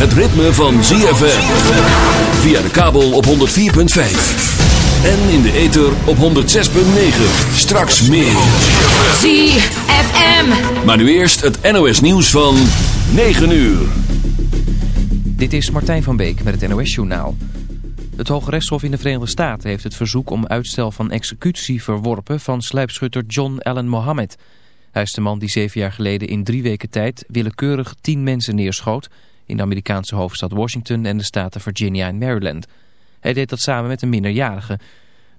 het ritme van ZFM. Via de kabel op 104.5. En in de ether op 106.9. Straks meer. ZFM. Maar nu eerst het NOS nieuws van 9 uur. Dit is Martijn van Beek met het NOS Journaal. Het Hoge Rechtshof in de Verenigde Staten heeft het verzoek om uitstel van executie verworpen van sluipschutter John Allen Mohammed. Hij is de man die zeven jaar geleden in drie weken tijd willekeurig tien mensen neerschoot in de Amerikaanse hoofdstad Washington en de staten Virginia en Maryland. Hij deed dat samen met een minderjarige.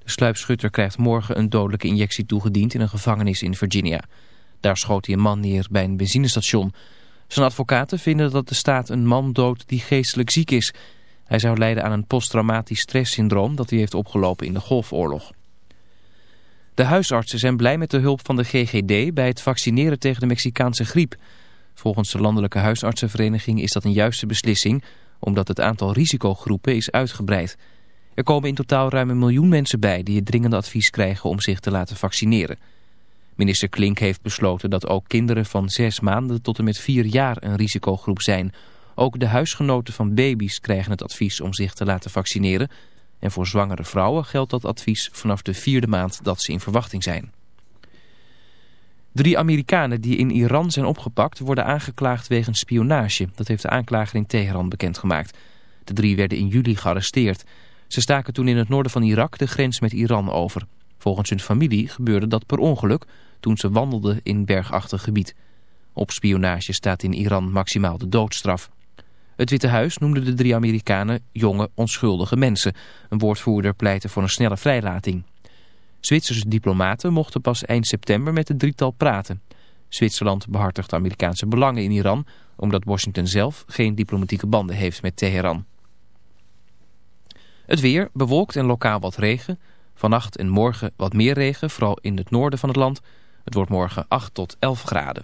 De sluipschutter krijgt morgen een dodelijke injectie toegediend in een gevangenis in Virginia. Daar schoot hij een man neer bij een benzinestation. Zijn advocaten vinden dat de staat een man doodt die geestelijk ziek is. Hij zou lijden aan een posttraumatisch stresssyndroom dat hij heeft opgelopen in de Golfoorlog. De huisartsen zijn blij met de hulp van de GGD bij het vaccineren tegen de Mexicaanse griep. Volgens de Landelijke Huisartsenvereniging is dat een juiste beslissing, omdat het aantal risicogroepen is uitgebreid. Er komen in totaal ruim een miljoen mensen bij die het dringende advies krijgen om zich te laten vaccineren. Minister Klink heeft besloten dat ook kinderen van zes maanden tot en met vier jaar een risicogroep zijn. Ook de huisgenoten van baby's krijgen het advies om zich te laten vaccineren. En voor zwangere vrouwen geldt dat advies vanaf de vierde maand dat ze in verwachting zijn. Drie Amerikanen die in Iran zijn opgepakt worden aangeklaagd wegens spionage. Dat heeft de aanklager in Teheran bekendgemaakt. De drie werden in juli gearresteerd. Ze staken toen in het noorden van Irak de grens met Iran over. Volgens hun familie gebeurde dat per ongeluk toen ze wandelden in bergachtig gebied. Op spionage staat in Iran maximaal de doodstraf. Het Witte Huis noemde de drie Amerikanen jonge, onschuldige mensen. Een woordvoerder pleitte voor een snelle vrijlating. Zwitserse diplomaten mochten pas eind september met het drietal praten. Zwitserland behartigt Amerikaanse belangen in Iran... omdat Washington zelf geen diplomatieke banden heeft met Teheran. Het weer, bewolkt en lokaal wat regen. Vannacht en morgen wat meer regen, vooral in het noorden van het land. Het wordt morgen 8 tot 11 graden.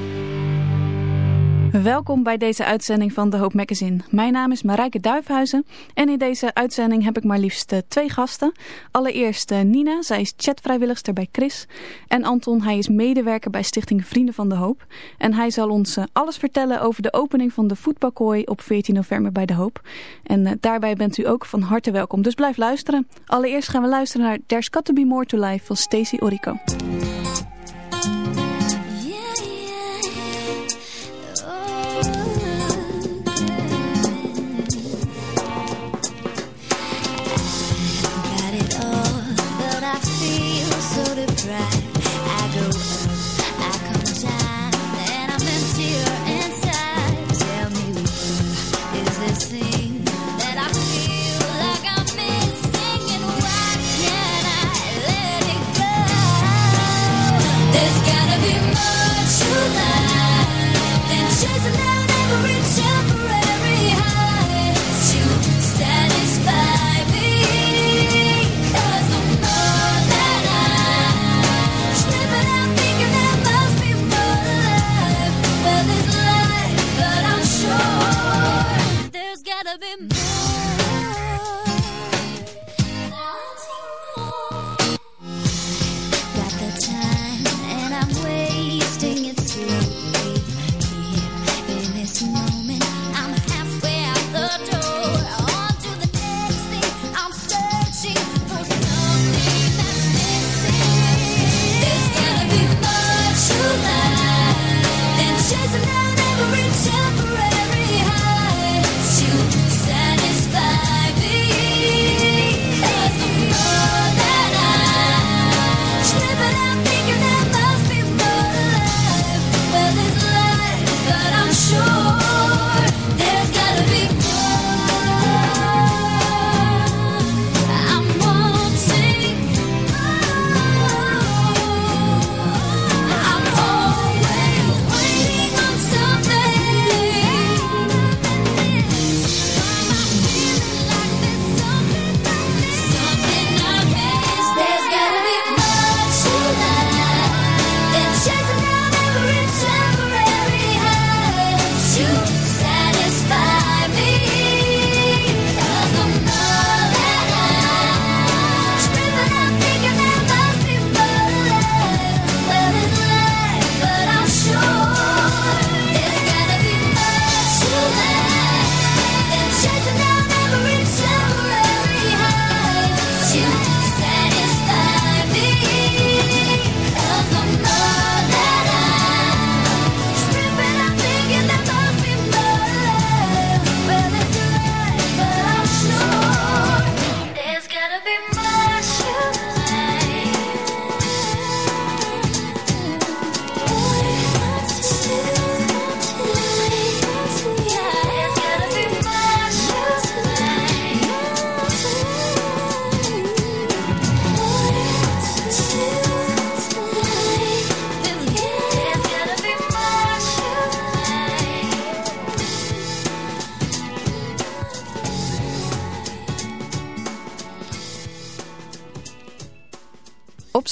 Welkom bij deze uitzending van The Hope Magazine. Mijn naam is Marijke Duifhuizen en in deze uitzending heb ik maar liefst uh, twee gasten. Allereerst uh, Nina, zij is chatvrijwilligster bij Chris. En Anton, hij is medewerker bij Stichting Vrienden van de Hoop. En hij zal ons uh, alles vertellen over de opening van de voetbalkooi op 14 november bij de Hoop. En daarbij bent u ook van harte welkom, dus blijf luisteren. Allereerst gaan we luisteren naar There's Got To Be More To Life van Stacey Orico. the price.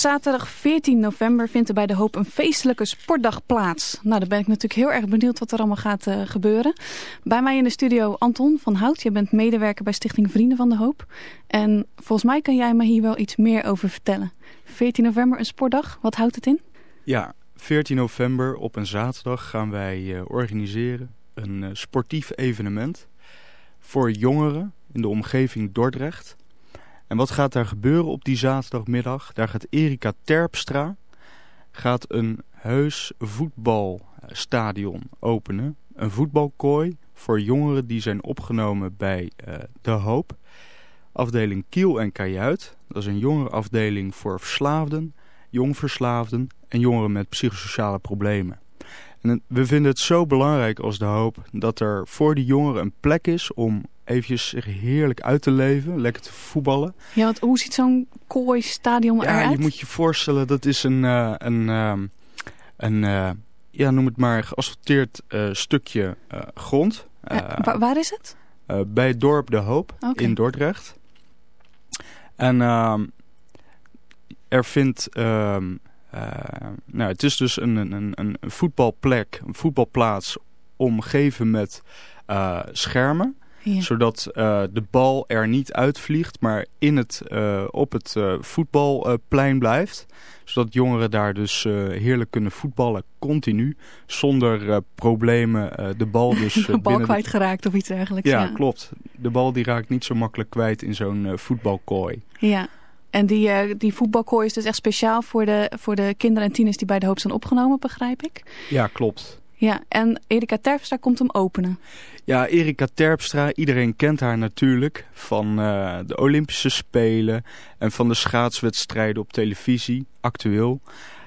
Zaterdag 14 november vindt er bij De Hoop een feestelijke sportdag plaats. Nou, dan ben ik natuurlijk heel erg benieuwd wat er allemaal gaat uh, gebeuren. Bij mij in de studio Anton van Hout. Je bent medewerker bij Stichting Vrienden van De Hoop. En volgens mij kan jij me hier wel iets meer over vertellen. 14 november, een sportdag. Wat houdt het in? Ja, 14 november op een zaterdag gaan wij uh, organiseren een uh, sportief evenement voor jongeren in de omgeving Dordrecht. En wat gaat daar gebeuren op die zaterdagmiddag? Daar gaat Erika Terpstra gaat een heus voetbalstadion openen. Een voetbalkooi voor jongeren die zijn opgenomen bij uh, De Hoop. Afdeling Kiel en Kajuit. Dat is een jongerenafdeling voor verslaafden, jongverslaafden en jongeren met psychosociale problemen. En we vinden het zo belangrijk als De Hoop dat er voor die jongeren een plek is om eventjes zich heerlijk uit te leven, lekker te voetballen. Ja, want hoe ziet zo'n kooi stadion eruit? Ja, je moet je voorstellen, dat is een, uh, een, uh, een uh, ja, noem het maar, geasfalteerd stukje grond. Waar, waar, is het? bij het dorp De Hoop okay. in Dordrecht. En ehm, er vindt... Ehm, nou, het is dus een, een, een voetbalplek, een voetbalplaats omgeven met schermen. Ja. Zodat uh, de bal er niet uitvliegt, maar in het, uh, op het uh, voetbalplein blijft. Zodat jongeren daar dus heerlijk kunnen voetballen, continu. Zonder problemen de bal dus De bal kwijtgeraakt of iets dergelijks. Ja, ja, klopt. De bal die raakt niet zo makkelijk kwijt in zo'n voetbalkooi. Ja. En die, die voetbalkooi is dus echt speciaal voor de, voor de kinderen en tieners die bij de hoop zijn opgenomen, begrijp ik? Ja, klopt. Ja, en Erika Terpstra komt hem openen. Ja, Erika Terpstra, iedereen kent haar natuurlijk van uh, de Olympische Spelen en van de schaatswedstrijden op televisie, actueel.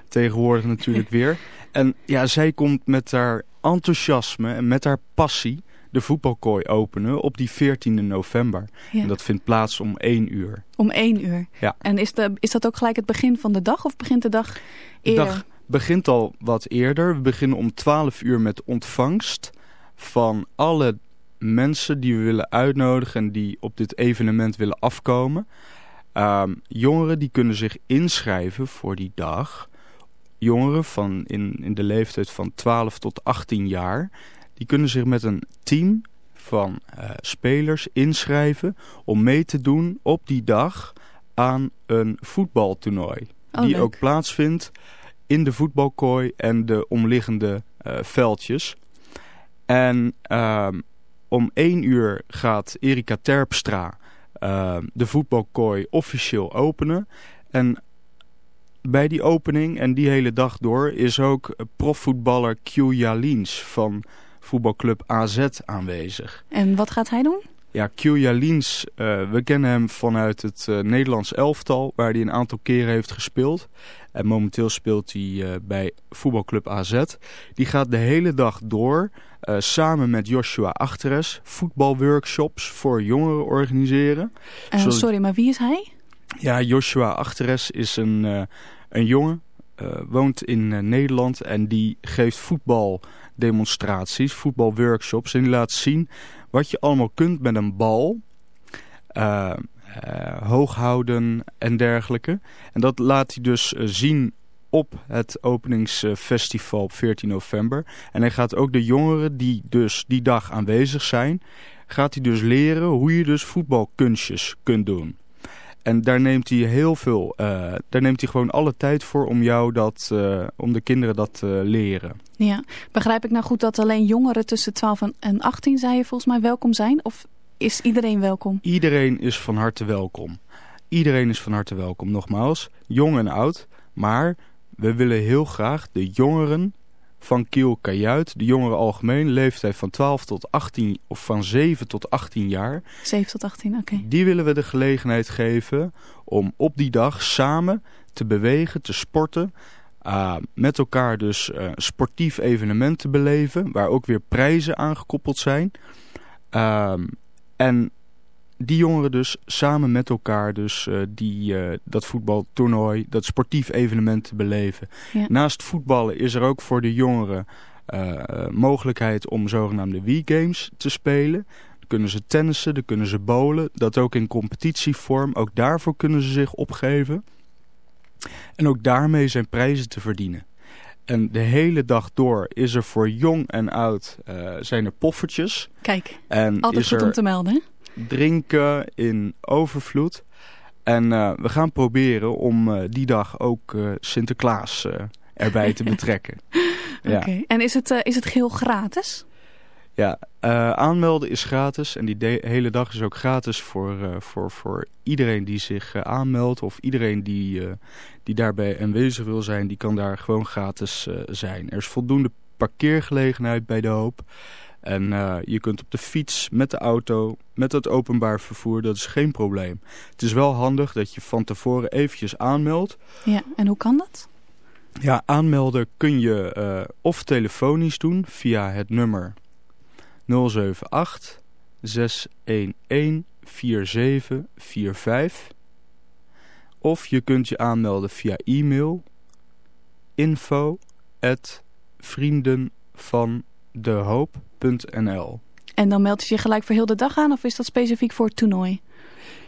Tegenwoordig natuurlijk weer. En ja, zij komt met haar enthousiasme en met haar passie de voetbalkooi openen op die 14e november. Ja. En dat vindt plaats om 1 uur. Om 1 uur? Ja. En is, de, is dat ook gelijk het begin van de dag of begint de dag eerder? De dag begint al wat eerder. We beginnen om 12 uur met ontvangst van alle mensen die we willen uitnodigen en die op dit evenement willen afkomen. Um, jongeren die kunnen zich inschrijven voor die dag. Jongeren van in, in de leeftijd van 12 tot 18 jaar. Die kunnen zich met een team van uh, spelers inschrijven om mee te doen op die dag aan een voetbaltoernooi. Oh, die leuk. ook plaatsvindt in de voetbalkooi en de omliggende uh, veldjes. En uh, om één uur gaat Erika Terpstra uh, de voetbalkooi officieel openen. En bij die opening en die hele dag door is ook profvoetballer Q Jalins van voetbalclub AZ aanwezig. En wat gaat hij doen? Ja, Q Jalins, uh, we kennen hem vanuit het uh, Nederlands elftal, waar hij een aantal keren heeft gespeeld. En momenteel speelt hij uh, bij voetbalclub AZ. Die gaat de hele dag door, samen met Joshua Achteres, voetbalworkshops voor jongeren organiseren. Zodat... Sorry, maar wie is hij? Ja, Joshua Achteres is een, een jongen, woont in Nederland en die geeft voetbaldemonstraties, voetbalworkshops. En die laat zien wat je allemaal kunt met een bal, uh, uh, hoog houden en dergelijke. En dat laat hij dus uh, zien op het openingsfestival op 14 november. En hij gaat ook de jongeren die dus die dag aanwezig zijn, gaat hij dus leren hoe je dus voetbalkunstjes kunt doen. En daar neemt hij heel veel, uh, daar neemt hij gewoon alle tijd voor om jou dat, om de kinderen dat te leren. Ja, begrijp ik nou goed dat alleen jongeren tussen 12 en 18, zei je volgens mij, welkom zijn? Of is iedereen welkom? Iedereen is van harte welkom. Iedereen is van harte welkom, nogmaals. Jong en oud. Maar we willen heel graag de jongeren van Kiel Kajuit, de jongeren algemeen, leeftijd van 12 tot 18 of van 7 tot 18 jaar. 7 tot 18, oké. Okay. Die willen we de gelegenheid geven om op die dag samen te bewegen, te sporten. Uh, met elkaar dus uh, een sportief evenement te beleven, waar ook weer prijzen aan gekoppeld zijn. Uh, en die jongeren dus samen met elkaar dus uh, die, uh, dat voetbaltoernooi, dat sportief evenement te beleven. Ja. Naast voetballen is er ook voor de jongeren uh, mogelijkheid om zogenaamde Wii-games te spelen. Dan kunnen ze tennissen, dan kunnen ze bowlen. Dat ook in competitievorm. Ook daarvoor kunnen ze zich opgeven. En ook daarmee zijn prijzen te verdienen. En de hele dag door is er voor jong en oud uh, zijn er poffertjes. Kijk, en altijd is goed er om te melden. Drinken in overvloed. En uh, we gaan proberen om uh, die dag ook Sinterklaas erbij te betrekken. Oké, okay. en is het, is het geheel gratis? Ja, uh, aanmelden is gratis en die hele dag is ook gratis voor, uh, voor, voor iedereen die zich uh, aanmeldt of iedereen die, die daarbij aanwezig wil zijn, die kan daar gewoon gratis zijn. Er is voldoende parkeergelegenheid bij de hoop en je kunt op de fiets, met de auto, met het openbaar vervoer, dat is geen probleem. Het is wel handig dat je van tevoren eventjes aanmeldt. Ja, en hoe kan dat? Ja, aanmelden kun je of telefonisch doen via het nummer 078 611 4745 of je kunt je aanmelden via e-mail info at vriendenvandehoop.nl En dan meld je je gelijk voor heel de dag aan of is dat specifiek voor het toernooi?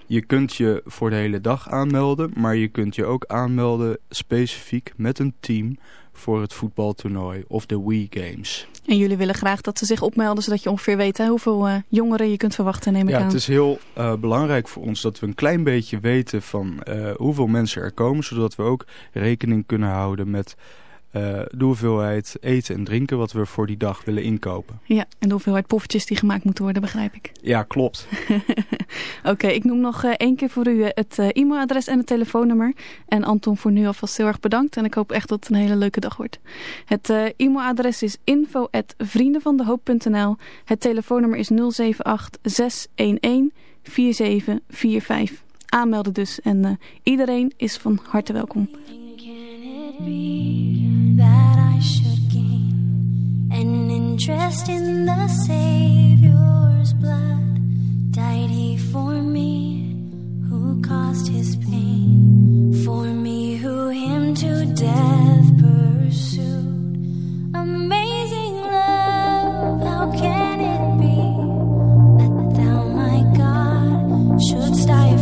Je kunt je voor de hele dag aanmelden, maar je kunt je ook aanmelden specifiek met een team voor het voetbaltoernooi of de Wii Games. En jullie willen graag dat ze zich opmelden, zodat je ongeveer weet hè, hoeveel uh, jongeren je kunt verwachten, neem ik ja, aan. het is heel uh, belangrijk voor ons dat we een klein beetje weten van uh, hoeveel mensen er komen, zodat we ook rekening kunnen houden met de hoeveelheid eten en drinken wat we voor die dag willen inkopen. Ja, en de hoeveelheid poffertjes die gemaakt moeten worden, begrijp ik. Ja, klopt. Oké, okay, ik noem nog één keer voor u het e-mailadres en het telefoonnummer. En Anton, voor nu alvast heel erg bedankt. En ik hoop echt dat het een hele leuke dag wordt. Het e-mailadres is info.vriendenvandehoop.nl Het telefoonnummer is 078 611 4745. Aanmelden dus. En iedereen is van harte welkom. That I should gain an interest in the Savior's blood. Died he for me, who caused his pain? For me, who him to death pursued. Amazing love, how can it be that thou, my God, shouldst die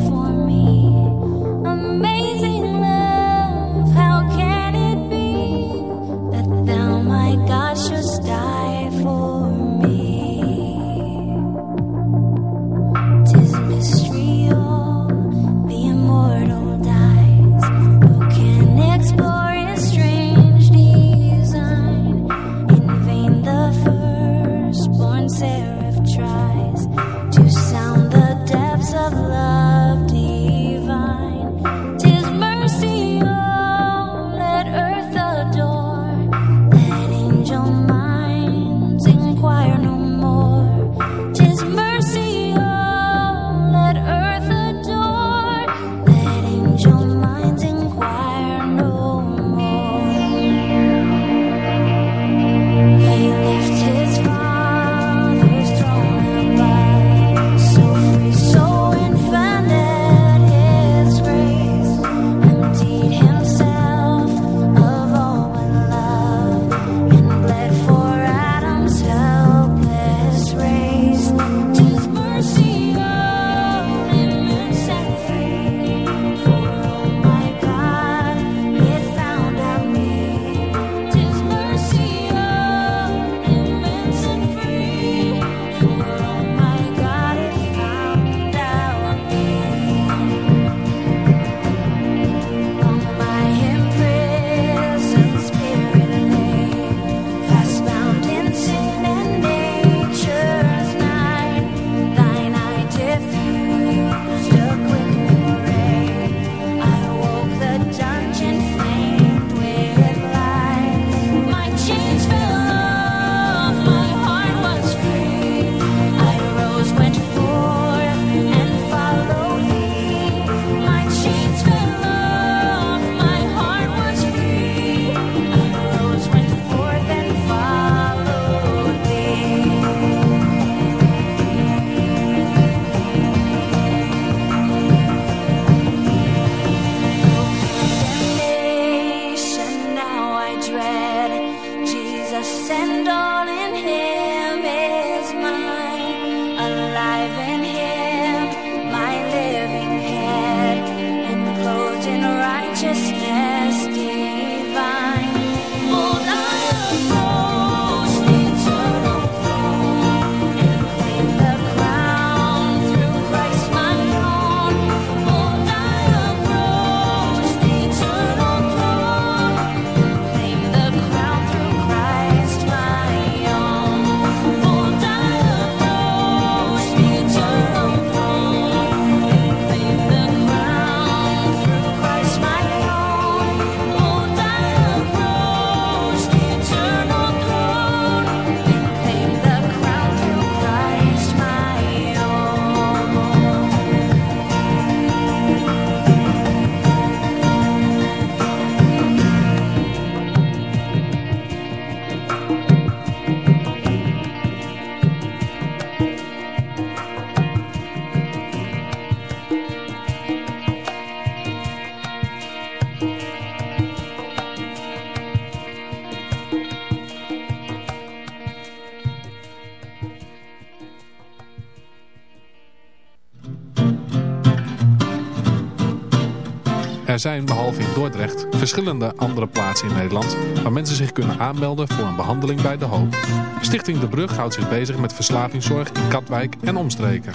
Er zijn behalve in Dordrecht verschillende andere plaatsen in Nederland waar mensen zich kunnen aanmelden voor een behandeling bij De Hoop. Stichting De Brug houdt zich bezig met verslavingszorg in Katwijk en omstreken.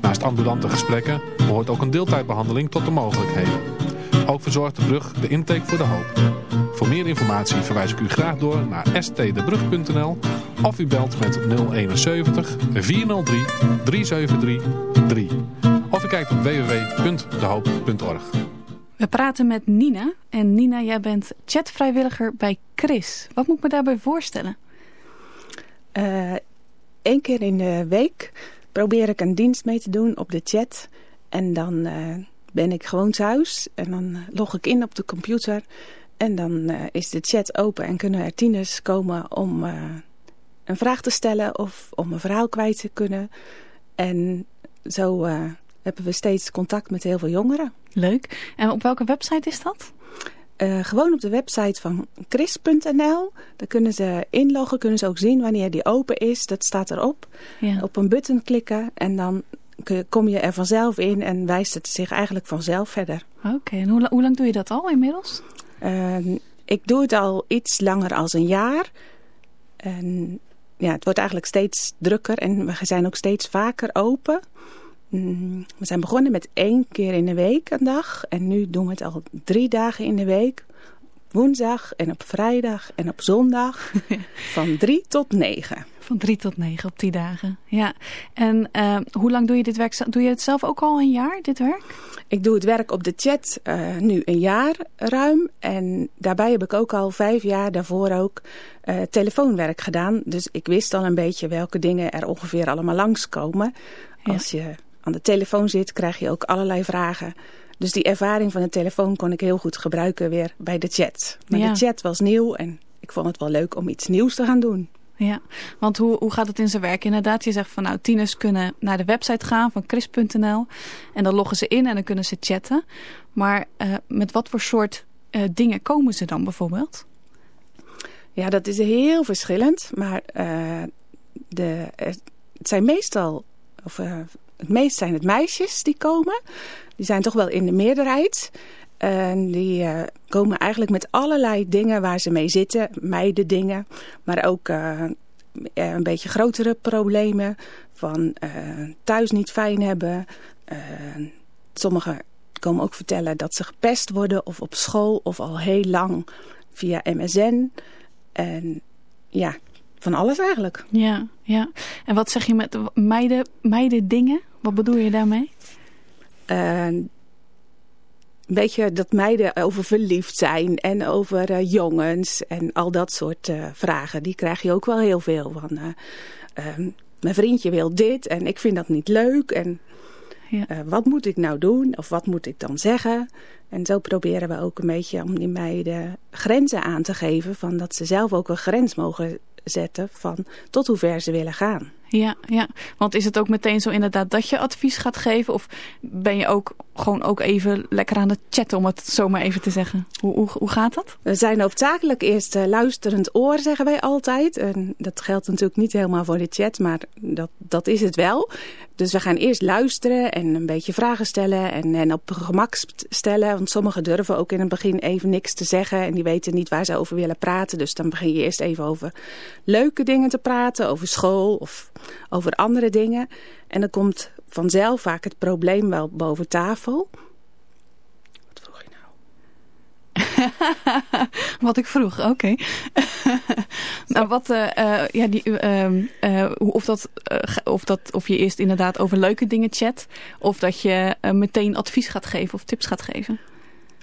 Naast ambulante gesprekken behoort ook een deeltijdbehandeling tot de mogelijkheden. Ook verzorgt De Brug de intake voor De Hoop. Voor meer informatie verwijs ik u graag door naar stdebrug.nl of u belt met 071 403 373 3. Of u kijkt op www.dehoop.org. We praten met Nina. En Nina, jij bent chatvrijwilliger bij Chris. Wat moet ik me daarbij voorstellen? Eén uh, keer in de week probeer ik een dienst mee te doen op de chat. En dan uh, ben ik gewoon thuis. En dan log ik in op de computer. En dan is de chat open en kunnen er tieners komen om een vraag te stellen of om een verhaal kwijt te kunnen. En zo hebben we steeds contact met heel veel jongeren. Leuk. En op welke website is dat? Uh, gewoon op de website van chris.nl. Daar kunnen ze inloggen, kunnen ze ook zien wanneer die open is. Dat staat erop. Ja. Op een button klikken en dan kom je er vanzelf in en wijst het zich eigenlijk vanzelf verder. Oké, en hoe, hoe, lang doe je dat al inmiddels? Uh, ik doe het al iets langer als een jaar. En ja, het wordt eigenlijk steeds drukker en we zijn ook steeds vaker open. Mm, we zijn begonnen met één keer in de week een dag. En nu doen we het al drie dagen in de week. Woensdag en op vrijdag en op zondag. van drie tot negen. Van drie tot negen op die dagen. Ja. En uh, hoe lang doe je dit werk? Doe je het zelf ook al een jaar, dit werk? Ik doe het werk op de chat uh, nu een jaar ruim. En daarbij heb ik ook al vijf jaar daarvoor ook uh, telefoonwerk gedaan. Dus ik wist al een beetje welke dingen er ongeveer allemaal langskomen. Ja. Als je aan de telefoon zit, krijg je ook allerlei vragen. Dus die ervaring van de telefoon kon ik heel goed gebruiken weer bij de chat. Maar ja. de chat was nieuw en ik vond het wel leuk om iets nieuws te gaan doen. Ja, want hoe, hoe gaat het in zijn werk? Inderdaad, je zegt van nou, tieners kunnen naar de website gaan van chris.nl en dan loggen ze in en dan kunnen ze chatten. Maar uh, met wat voor soort uh, dingen komen ze dan bijvoorbeeld? Ja, dat is heel verschillend, maar uh, de, het zijn meestal, of het meest zijn het meisjes die komen. Die zijn toch wel in de meerderheid. En die uh, komen eigenlijk met allerlei dingen waar ze mee zitten. Meiden dingen. Maar ook uh, een beetje grotere problemen. Van uh, thuis niet fijn hebben. sommigen komen ook vertellen dat ze gepest worden. Of op school. Of al heel lang via MSN. En ja, van alles eigenlijk. Ja, ja. En wat zeg je met meiden, meiden dingen? Wat bedoel je daarmee? Uh, een beetje dat meiden over verliefd zijn en over uh, jongens en al dat soort uh, vragen. Die krijg je ook wel heel veel van. Ehm, mijn vriendje wil dit en ik vind dat niet leuk en ja. wat moet ik nou doen of wat moet ik dan zeggen? En zo proberen we ook een beetje om die meiden grenzen aan te geven van dat ze zelf ook een grens mogen zetten van tot hoe ver ze willen gaan. Ja, ja, want is het ook meteen zo inderdaad dat je advies gaat geven? Of ben je ook gewoon ook even lekker aan het chatten, om het zo maar even te zeggen? Hoe, hoe, hoe gaat dat? We zijn hoofdzakelijk eerst uh, luisterend oor, zeggen wij altijd. En dat geldt natuurlijk niet helemaal voor de chat, maar dat, dat is het wel. Dus we gaan eerst luisteren en een beetje vragen stellen en, en op gemak stellen. Want sommigen durven ook in het begin even niks te zeggen en die weten niet waar ze over willen praten. Dus dan begin je eerst even over leuke dingen te praten, over school of over andere dingen. En dan komt vanzelf vaak het probleem wel boven tafel. Wat vroeg je nou? wat ik vroeg, oké. nou, wat, uh, uh, ja, die, uh, of, dat, of, dat, of je eerst inderdaad over leuke dingen chat, of dat je meteen advies gaat geven of tips gaat geven.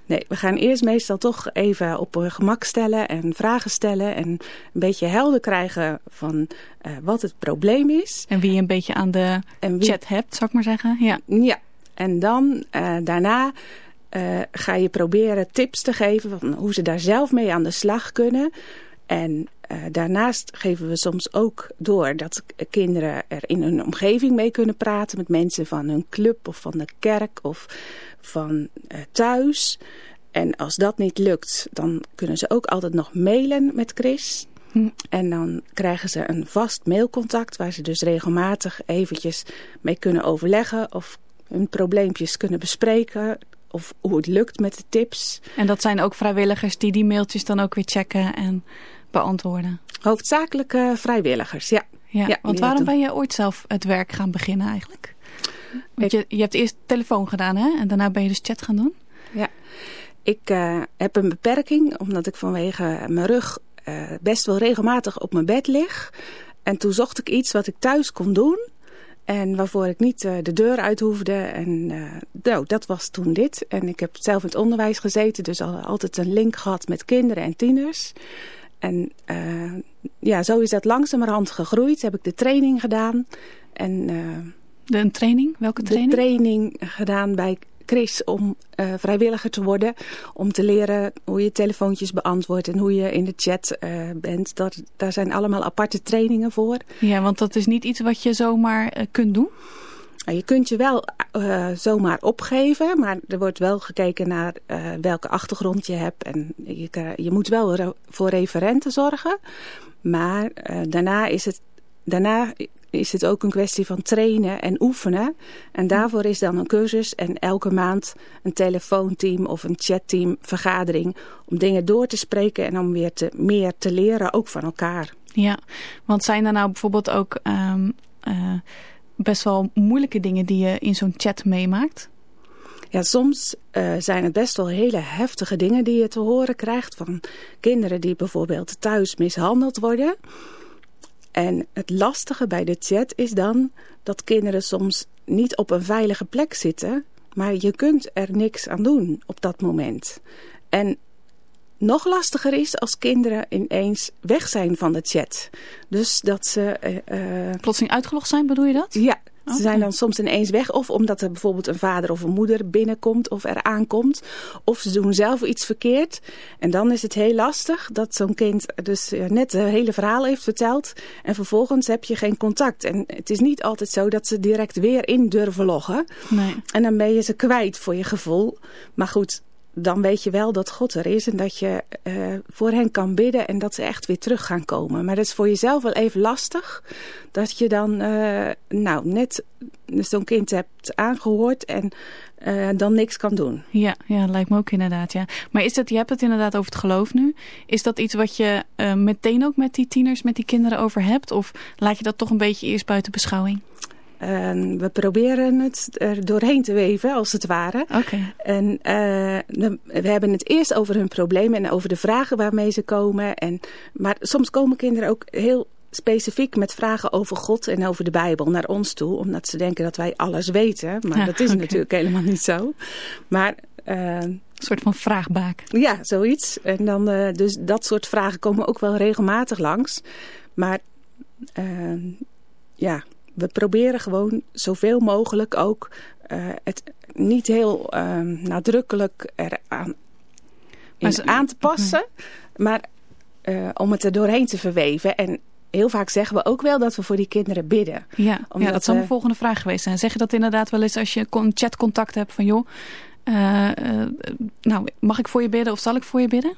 Nee, we gaan eerst meestal toch even op gemak stellen en vragen stellen. En een beetje helder krijgen van uh, wat het probleem is. En wie je een beetje aan de wie... chat hebt, zou ik maar zeggen. Ja, ja. en dan uh, daarna uh, ga je proberen tips te geven van hoe ze daar zelf mee aan de slag kunnen. En daarnaast geven we soms ook door dat kinderen er in hun omgeving mee kunnen praten. Met mensen van hun club of van de kerk of van uh, thuis. En als dat niet lukt, dan kunnen ze ook altijd nog mailen met Chris. Hm. En dan krijgen ze een vast mailcontact waar ze dus regelmatig eventjes mee kunnen overleggen of hun probleempjes kunnen bespreken of hoe het lukt met de tips. En dat zijn ook vrijwilligers die die mailtjes dan ook weer checken en beantwoorden? Hoofdzakelijk vrijwilligers, ja. Ja, ja want waarom ben je ooit zelf het werk gaan beginnen eigenlijk? Want je, je hebt eerst telefoon gedaan hè? En daarna ben je dus chat gaan doen? Ja, ik uh, heb een beperking omdat ik vanwege mijn rug uh, best wel regelmatig op mijn bed lig. En toen zocht ik iets wat ik thuis kon doen. En waarvoor ik niet uh, de deur uit hoefde. En nou, dat was toen dit. En ik heb zelf in het onderwijs gezeten. Dus al, altijd een link gehad met kinderen en tieners. En ja, zo is dat langzamerhand gegroeid. Heb ik de training gedaan. En, de een training? Welke training? De training gedaan bij Chris om uh, vrijwilliger te worden. Om te leren hoe je telefoontjes beantwoordt en hoe je in de chat uh, bent. Dat, daar zijn allemaal aparte trainingen voor. Ja, want dat is niet iets wat je zomaar uh, kunt doen? Je kunt je wel zomaar opgeven, maar er wordt wel gekeken naar welke achtergrond je hebt. En je, je moet wel voor referenten zorgen. Maar daarna is het daarna is het ook een kwestie van trainen en oefenen. En daarvoor is dan een cursus en elke maand een telefoonteam of een chatteam vergadering. Om dingen door te spreken en om weer te, meer te leren, ook van elkaar. Ja, want zijn er nou bijvoorbeeld ook uh, best wel moeilijke dingen die je in zo'n chat meemaakt? Ja, soms uh, zijn het best wel hele heftige dingen die je te horen krijgt van kinderen die bijvoorbeeld thuis mishandeld worden. En het lastige bij de chat is dan dat kinderen soms niet op een veilige plek zitten, maar je kunt er niks aan doen op dat moment. En nog lastiger is als kinderen ineens weg zijn van de chat. Dus dat ze... Uh, Plotseling uitgelogd zijn, bedoel je dat? Ja, ze zijn dan soms ineens weg. Of omdat er bijvoorbeeld een vader of een moeder binnenkomt of er aankomt. Of ze doen zelf iets verkeerd. En dan is het heel lastig dat zo'n kind dus net het hele verhaal heeft verteld. En vervolgens heb je geen contact. En het is niet altijd zo dat ze direct weer in durven loggen. Nee. En dan ben je ze kwijt voor je gevoel. Maar goed, dan weet je wel dat God er is en dat je uh, voor hen kan bidden en dat ze echt weer terug gaan komen. Maar dat is voor jezelf wel even lastig. Dat je dan uh, nou net zo'n kind hebt aangehoord en uh, dan niks kan doen. Ja, ja, lijkt me ook inderdaad. Ja. Maar is dat, je hebt het inderdaad over het geloof nu. Is dat iets wat je meteen ook met die tieners, met die kinderen over hebt? Of laat je dat toch een beetje eerst buiten beschouwing? En we proberen het er doorheen te weven, als het ware. Okay. En uh, we hebben het eerst over hun problemen en over de vragen waarmee ze komen. En, maar soms komen kinderen ook heel specifiek met vragen over God en over de Bijbel naar ons toe. Omdat ze denken dat wij alles weten. Maar ja, dat is okay. natuurlijk helemaal niet zo. Maar... Uh, een soort van vraagbaak. Ja, zoiets. En dan, uh, dus dat soort vragen komen ook wel regelmatig langs. Maar ja, we proberen gewoon zoveel mogelijk ook uh, het niet heel uh, nadrukkelijk eraan aan, aan te passen. Maar uh, om het er doorheen te verweven. En heel vaak zeggen we ook wel dat we voor die kinderen bidden. Ja, Omdat, ja dat zou mijn volgende vraag geweest zijn. Zeg je dat inderdaad wel eens als je chatcontact hebt van joh... nou, mag ik voor je bidden of zal ik voor je bidden?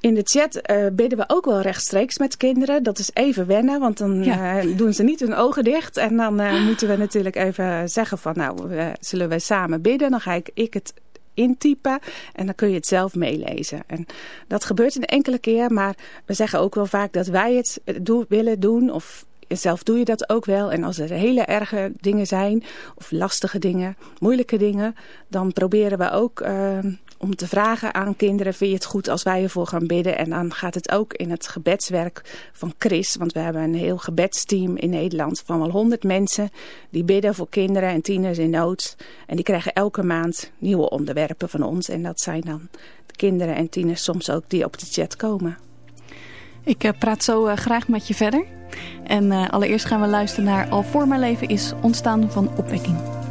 In de chat uh, bidden we ook wel rechtstreeks met kinderen. Dat is even wennen, want dan ja. uh, doen ze niet hun ogen dicht. En dan uh, moeten we natuurlijk even zeggen van nou, zullen we samen bidden? Dan ga ik, ik het intypen en dan kun je het zelf meelezen. En dat gebeurt een enkele keer, maar we zeggen ook wel vaak dat wij het do willen doen of zelf doe je dat ook wel. En als er hele erge dingen zijn, of lastige dingen, moeilijke dingen, dan proberen we ook uh, om te vragen aan kinderen, vind je het goed als wij ervoor gaan bidden? En dan gaat het ook in het gebedswerk van Chris, want we hebben een heel gebedsteam in Nederland van wel honderd mensen die bidden voor kinderen en tieners in nood. En die krijgen elke maand nieuwe onderwerpen van ons. En dat zijn dan de kinderen en tieners soms ook die op de chat komen. Ik uh, praat zo uh, graag met je verder. En uh, allereerst gaan we luisteren naar Al voor mijn leven is ontstaan van opwekking.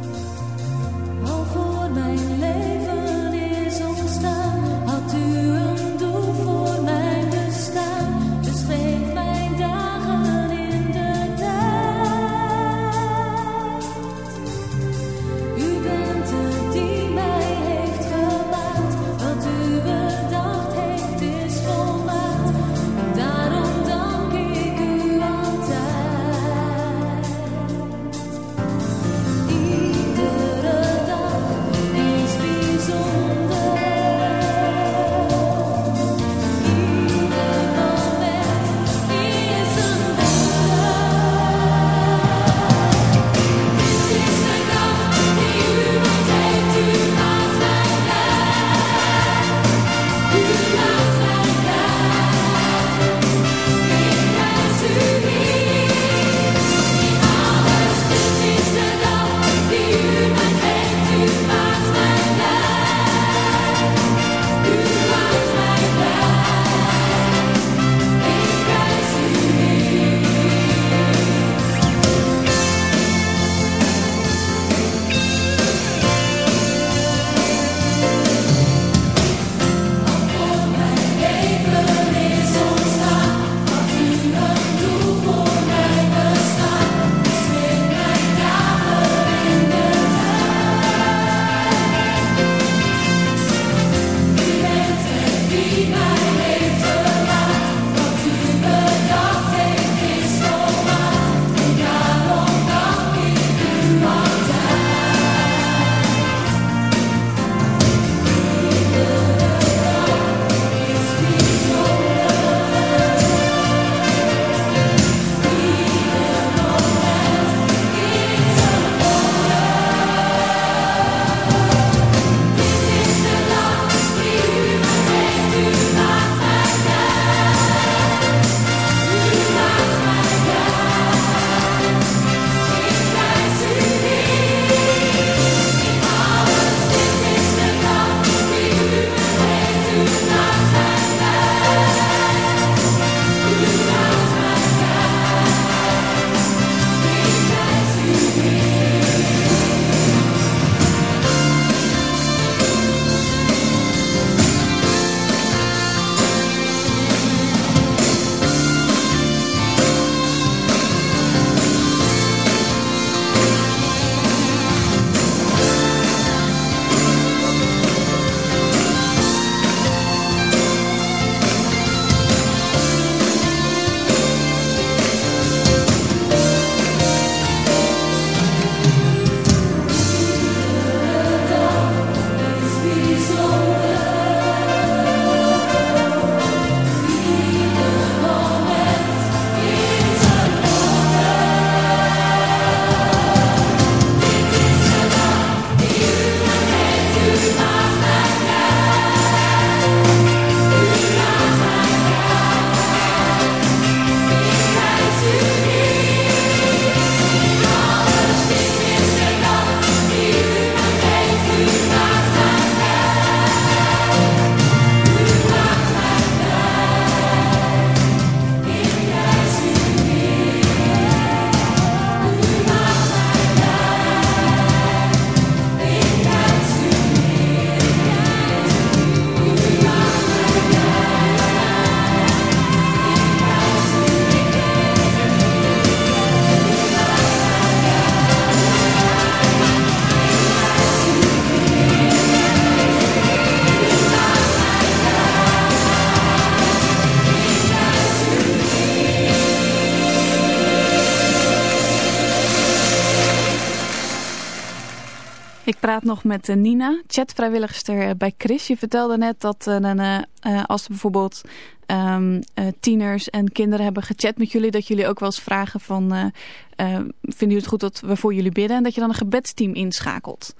Praat nog met uh, Nina, chatvrijwilligster uh, bij Chris. Je vertelde net dat uh, als bijvoorbeeld um, tieners en kinderen hebben gechat met jullie... dat jullie ook wel eens vragen van... vinden jullie het goed dat we voor jullie bidden? En dat je dan een gebedsteam inschakelt.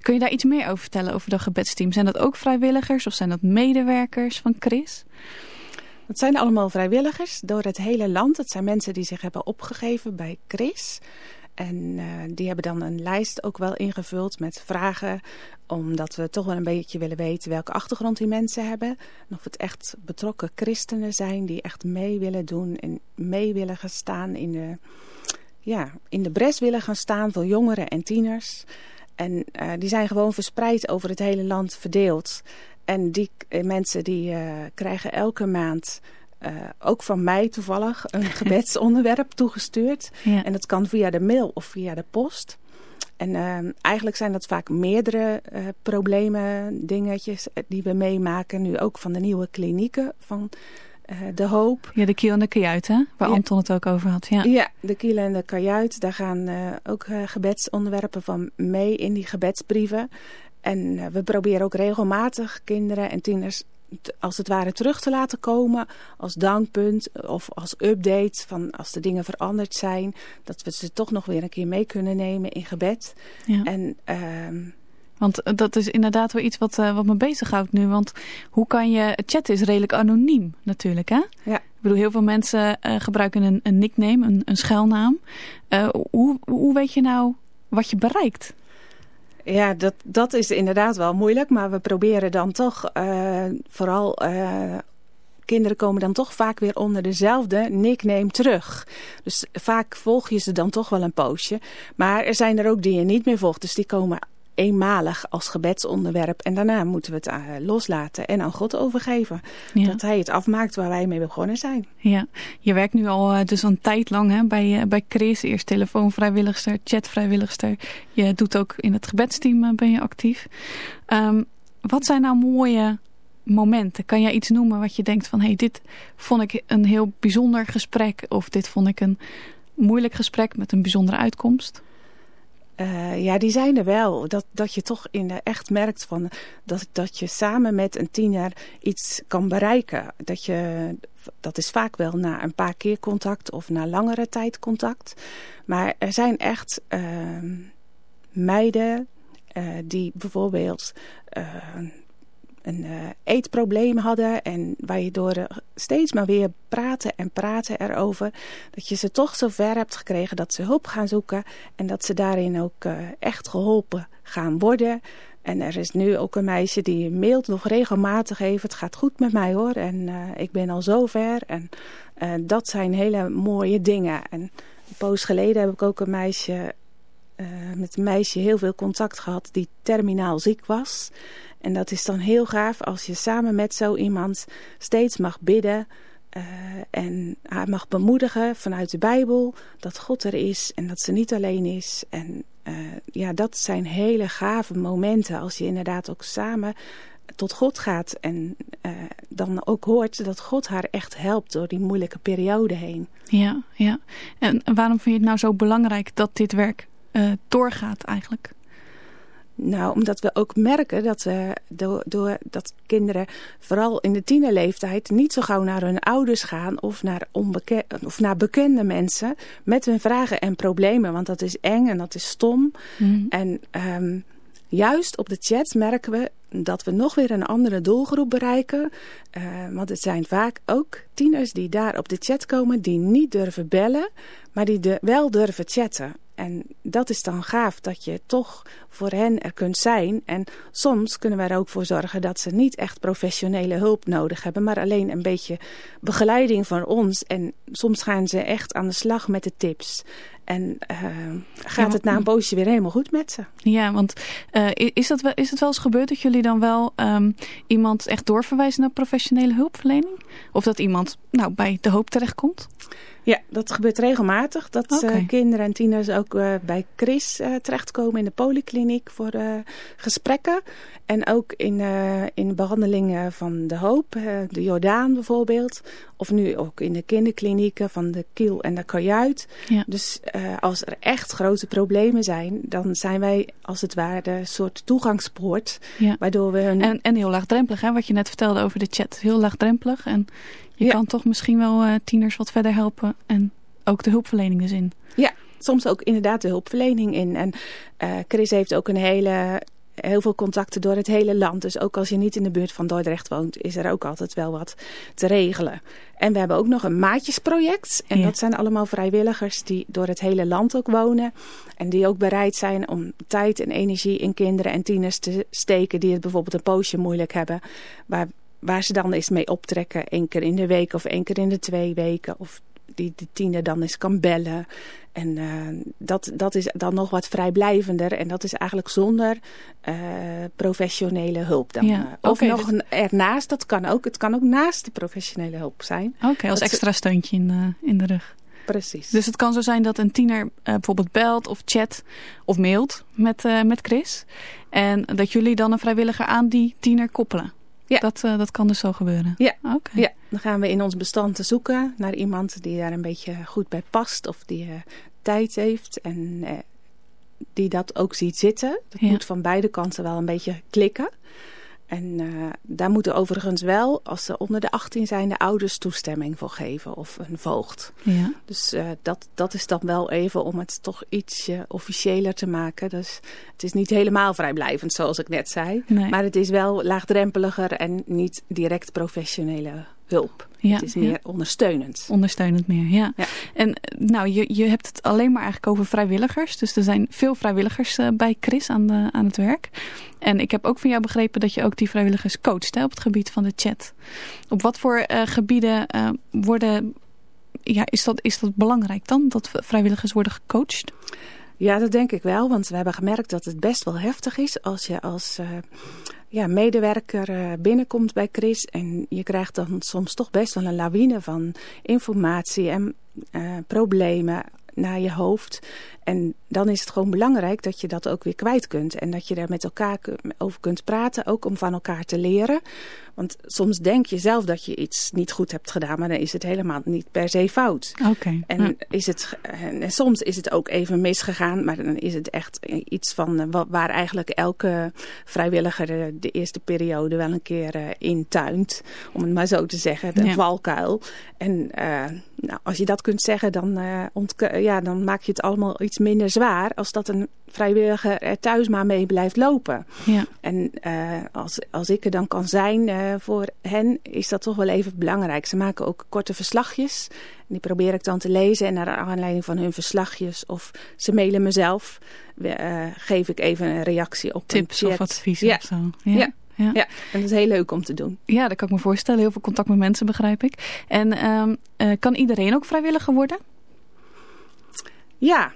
Kun je daar iets meer over vertellen, over dat gebedsteam? Zijn dat ook vrijwilligers of zijn dat medewerkers van Chris? Het zijn allemaal vrijwilligers door het hele land. Het zijn mensen die zich hebben opgegeven bij Chris... En uh, die hebben dan een lijst ook wel ingevuld met vragen. Omdat we toch wel een beetje willen weten welke achtergrond die mensen hebben. En of het echt betrokken christenen zijn die echt mee willen doen. En mee willen gaan staan in de, ja, in de bres willen gaan staan voor jongeren en tieners. En uh, die zijn gewoon verspreid over het hele land verdeeld. En die uh, mensen die krijgen elke maand uh, ook van mij toevallig een gebedsonderwerp toegestuurd. Ja. En dat kan via de mail of via de post. En uh, eigenlijk zijn dat vaak meerdere uh, problemen, dingetjes die we meemaken. Nu ook van de nieuwe klinieken van De Hoop. Ja, de kiel en de kajuit, hè? Waar ja. Anton het ook over had. Ja, ja de kiel en de kajuit. Daar gaan ook gebedsonderwerpen van mee in die gebedsbrieven. En we proberen ook regelmatig kinderen en tieners als het ware terug te laten komen als dankpunt of als update van als de dingen veranderd zijn. Dat we ze toch nog weer een keer mee kunnen nemen in gebed. Ja. En, uh, want dat is inderdaad wel iets wat, uh, wat me bezighoudt nu. Want hoe kan je... Chatten is redelijk anoniem natuurlijk, hè? Ja. Ik bedoel, heel veel mensen uh, gebruiken een, een nickname, een, een schuilnaam. Hoe, hoe weet je nou wat je bereikt? Ja, dat, dat is inderdaad wel moeilijk. Maar we proberen dan toch uh, vooral... Uh, kinderen komen dan toch vaak weer onder dezelfde nickname terug. Dus vaak volg je ze dan toch wel een poosje. Maar er zijn er ook die je niet meer volgt. Dus die komen eenmalig als gebedsonderwerp. En daarna moeten we het uh, loslaten en aan God overgeven. Ja. Dat hij het afmaakt waar wij mee begonnen zijn. Ja, je werkt nu al uh, dus een tijd lang hè, bij, uh, bij Chris. Eerst telefoonvrijwilligster, chatvrijwilligster. Je doet ook in het gebedsteam ben je actief. Um, wat zijn nou mooie momenten? Kan jij iets noemen wat je denkt van... hé, hey, dit vond ik een heel bijzonder gesprek... of dit vond ik een moeilijk gesprek met een bijzondere uitkomst? Uh, ja, die zijn er wel. Dat, dat je toch in de echt merkt van dat, dat je samen met een tiener iets kan bereiken. Dat, je, dat is vaak wel na een paar keer contact of na langere tijd contact. Maar er zijn echt uh, meiden uh, die bijvoorbeeld een uh, eetprobleem hadden. En waar je door uh, steeds maar weer praten en praten erover. Dat je ze toch zo ver hebt gekregen dat ze hulp gaan zoeken. En dat ze daarin ook uh, echt geholpen gaan worden. En er is nu ook een meisje die mailt nog regelmatig even. Het gaat goed met mij hoor. En ik ben al zo ver. En dat zijn hele mooie dingen. En een poos geleden heb ik ook een meisje... met een meisje heel veel contact gehad die terminaal ziek was. En dat is dan heel gaaf als je samen met zo iemand steeds mag bidden uh, en haar mag bemoedigen vanuit de Bijbel dat God er is en dat ze niet alleen is. En uh, ja, dat zijn hele gave momenten als je inderdaad ook samen tot God gaat en dan ook hoort dat God haar echt helpt door die moeilijke periode heen. Ja, ja. En waarom vind je het nou zo belangrijk dat dit werk doorgaat eigenlijk? Nou, omdat we ook merken dat, we door, door, dat kinderen vooral in de tienerleeftijd niet zo gauw naar hun ouders gaan of naar, onbekend, of naar bekende mensen met hun vragen en problemen. Want dat is eng en dat is stom. Mm. En um, juist op de chat merken we dat we nog weer een andere doelgroep bereiken. Uh, want het zijn vaak ook tieners die daar op de chat komen die niet durven bellen, maar die de, wel durven chatten. En dat is dan gaaf dat je toch voor hen er kunt zijn. En soms kunnen we er ook voor zorgen dat ze niet echt professionele hulp nodig hebben. Maar alleen een beetje begeleiding van ons. En soms gaan ze echt aan de slag met de tips. En uh, gaat ja, het na een poosje weer helemaal goed met ze. Ja, want uh, is, dat wel, is het wel eens gebeurd dat jullie dan wel um, iemand echt doorverwijzen naar professionele hulpverlening? Of dat iemand nou, bij de hoop terechtkomt? Ja, dat gebeurt regelmatig. Dat okay. uh, kinderen en tieners ook uh, bij Chris uh, terechtkomen in de polykliniek voor gesprekken. En ook in, in behandelingen van de hoop, de Jordaan bijvoorbeeld. Of nu ook in de kinderklinieken van de Kiel en de Kajuit. Ja. Dus als er echt grote problemen zijn, dan zijn wij als het ware een soort toegangspoort. Ja. Waardoor we hun... en, en heel laagdrempelig, hè, wat je net vertelde over de chat. Heel laagdrempelig. En je kan toch misschien wel uh, tieners wat verder helpen. En ook de hulpverlening dus in. Ja, soms ook inderdaad de hulpverlening in. En uh, Chris heeft ook een hele heel veel contacten door het hele land. Dus ook als je niet in de buurt van Dordrecht woont, is er ook altijd wel wat te regelen. En we hebben ook nog een maatjesproject. En ja. dat zijn allemaal vrijwilligers die door het hele land ook wonen. En die ook bereid zijn om tijd en energie in kinderen en tieners te steken die het bijvoorbeeld een poosje moeilijk hebben. Waar, waar ze dan eens mee optrekken. één keer in de week of één keer in de twee weken. Of die de tiener dan eens kan bellen. En uh, dat, dat is dan nog wat vrijblijvender. En dat is eigenlijk zonder uh, professionele hulp. Dan. Ja, of okay, nog dus... ernaast, dat kan ook. Het kan ook naast de professionele hulp zijn. Oké, okay, als dat extra steuntje in de, in de rug. Precies. Dus het kan zo zijn dat een tiener bijvoorbeeld belt of chat of mailt met, met Chris. En dat jullie dan een vrijwilliger aan die tiener koppelen. Ja. Dat, uh, dat kan dus zo gebeuren? Ja. Okay. ja, dan gaan we in ons bestand zoeken naar iemand die daar een beetje goed bij past. Of die uh, tijd heeft en uh, die dat ook ziet zitten. Dat ja. moet van beide kanten wel een beetje klikken. En uh, daar moeten overigens wel, als ze onder de 18 zijn, de ouders toestemming voor geven. Of een voogd. Ja. Dus uh, dat, dat is dan wel even om het toch iets uh, officiëler te maken. Dus het is niet helemaal vrijblijvend, zoals ik net zei. Nee. Maar het is wel laagdrempeliger en niet direct professionele hulp. Ja, het is meer ja. ondersteunend. Ondersteunend meer, ja. ja. En nou, je, je hebt het alleen maar eigenlijk over vrijwilligers. Dus er zijn veel vrijwilligers uh, bij Chris aan, de, aan het werk. En ik heb ook van jou begrepen dat je ook die vrijwilligers coacht hè, op het gebied van de chat. Op wat voor uh, gebieden uh, worden, ja, is, dat, is dat belangrijk dan, dat vrijwilligers worden gecoacht? Ja, dat denk ik wel. Want we hebben gemerkt dat het best wel heftig is als je als ja, medewerker uh, binnenkomt bij Chris. En je krijgt dan soms toch best wel een lawine van informatie en uh, problemen naar je hoofd. En dan is het gewoon belangrijk dat je dat ook weer kwijt kunt. En dat je daar met elkaar over kunt praten, ook om van elkaar te leren. Want soms denk je zelf dat je iets niet goed hebt gedaan, maar dan is het helemaal niet per se fout. Okay. En, ja. is het, en soms is het ook even misgegaan, maar dan is het echt iets van waar eigenlijk elke vrijwilliger de eerste periode wel een keer in tuint. Om het maar zo te zeggen, de ja. valkuil. En uh, nou, als je dat kunt zeggen, dan, uh, ja, dan maak je het allemaal iets minder zwaar als dat een vrijwilliger er thuis maar mee blijft lopen. Ja. En uh, als, als ik er dan kan zijn uh, voor hen, is dat toch wel even belangrijk. Ze maken ook korte verslagjes. En die probeer ik dan te lezen. En naar aanleiding van hun verslagjes of ze mailen mezelf, uh, geef ik even een reactie op Tips of advies ja. of zo. Ja. ja. Ja. ja, en dat is heel leuk om te doen. Ja, dat kan ik me voorstellen. Heel veel contact met mensen, begrijp ik. En um, uh, kan iedereen ook vrijwilliger worden? Ja,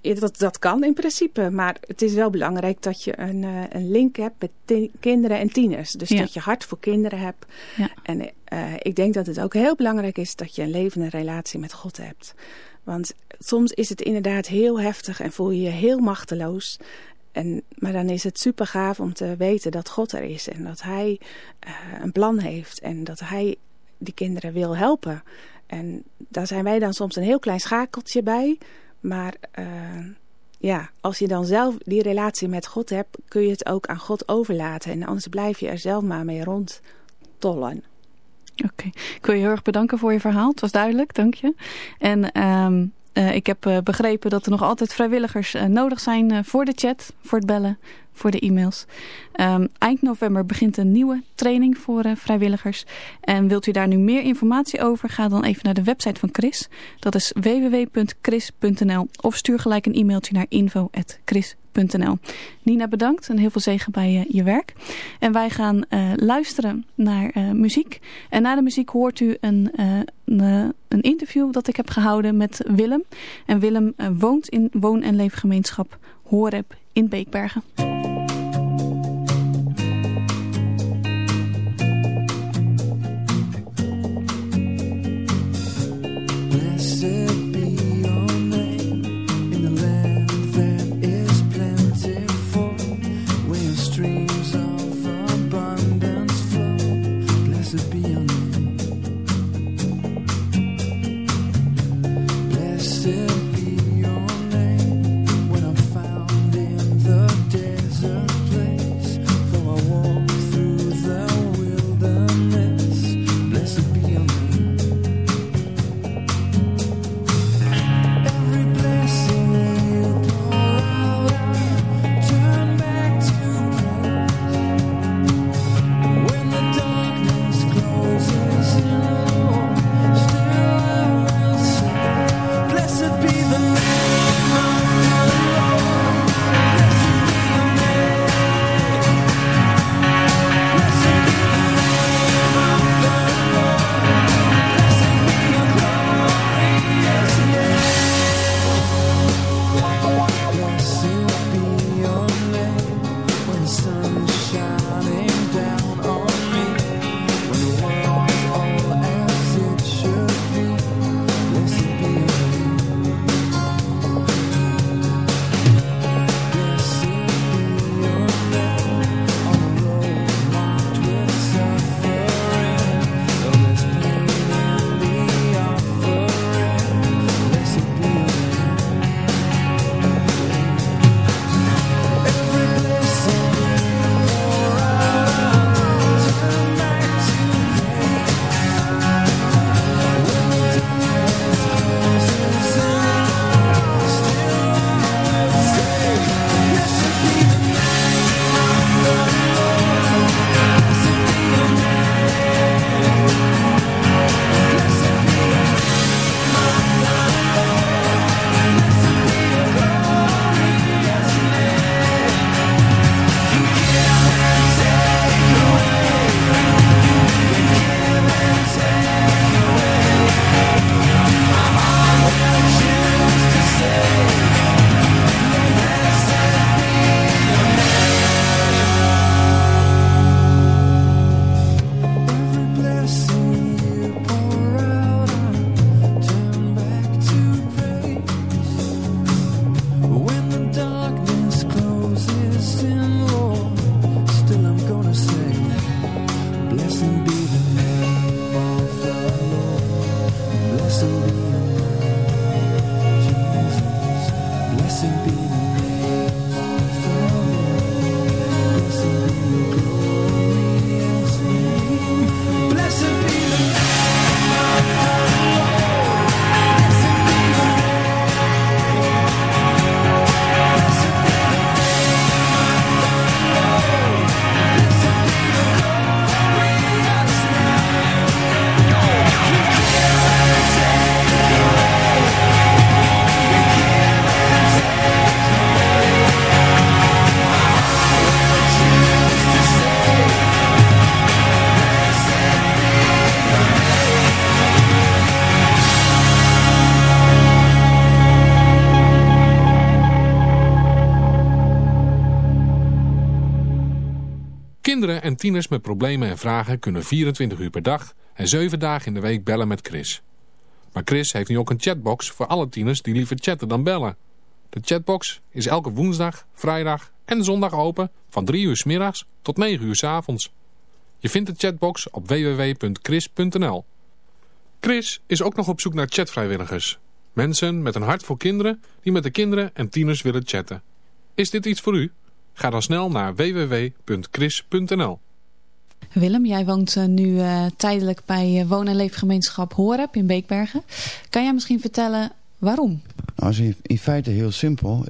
dat, dat kan in principe. Maar het is wel belangrijk dat je een, uh, een link hebt met kinderen en tieners. Dus ja. dat je hart voor kinderen hebt. Ja. En uh, ik denk dat het ook heel belangrijk is dat je een levende relatie met God hebt. Want soms is het inderdaad heel heftig en voel je je heel machteloos. En, maar dan is het super gaaf om te weten dat God er is. En dat hij uh, een plan heeft. En dat hij die kinderen wil helpen. En daar zijn wij dan soms een heel klein schakeltje bij. Maar uh, ja, als je dan zelf die relatie met God hebt, kun je het ook aan God overlaten. En anders blijf je er zelf maar mee rondtollen. Oké, ik wil je heel erg bedanken voor je verhaal. Het was duidelijk, dank je. En um, uh, ik heb uh, begrepen dat er nog altijd vrijwilligers uh, nodig zijn voor de chat, voor het bellen, voor de e-mails. Um, eind november begint een nieuwe training voor vrijwilligers. En wilt u daar nu meer informatie over, ga dan even naar de website van Chris. Dat is www.chris.nl of stuur gelijk een e-mailtje naar info.chris.nl. Nina, bedankt en heel veel zegen bij uh, je werk. En wij gaan uh, luisteren naar uh, muziek. En na de muziek hoort u een, een, een, interview dat ik heb gehouden met Willem. En Willem woont in woon- en leefgemeenschap Horeb in Beekbergen. Tieners met problemen en vragen kunnen 24 uur per dag en 7 dagen in de week bellen met Chris. Maar Chris heeft nu ook een chatbox voor alle tieners die liever chatten dan bellen. De chatbox is elke woensdag, vrijdag en zondag open van 3 uur s middags tot 9 uur s avonds. Je vindt de chatbox op www.chris.nl. Chris is ook nog op zoek naar chatvrijwilligers. Mensen met een hart voor kinderen die met de kinderen en tieners willen chatten. Is dit iets voor u? Ga dan snel naar www.chris.nl. Willem, jij woont uh, nu uh, tijdelijk bij uh, woon- en leefgemeenschap Horeb in Beekbergen. Kan jij misschien vertellen waarom? Nou, is in, in, feite heel simpel.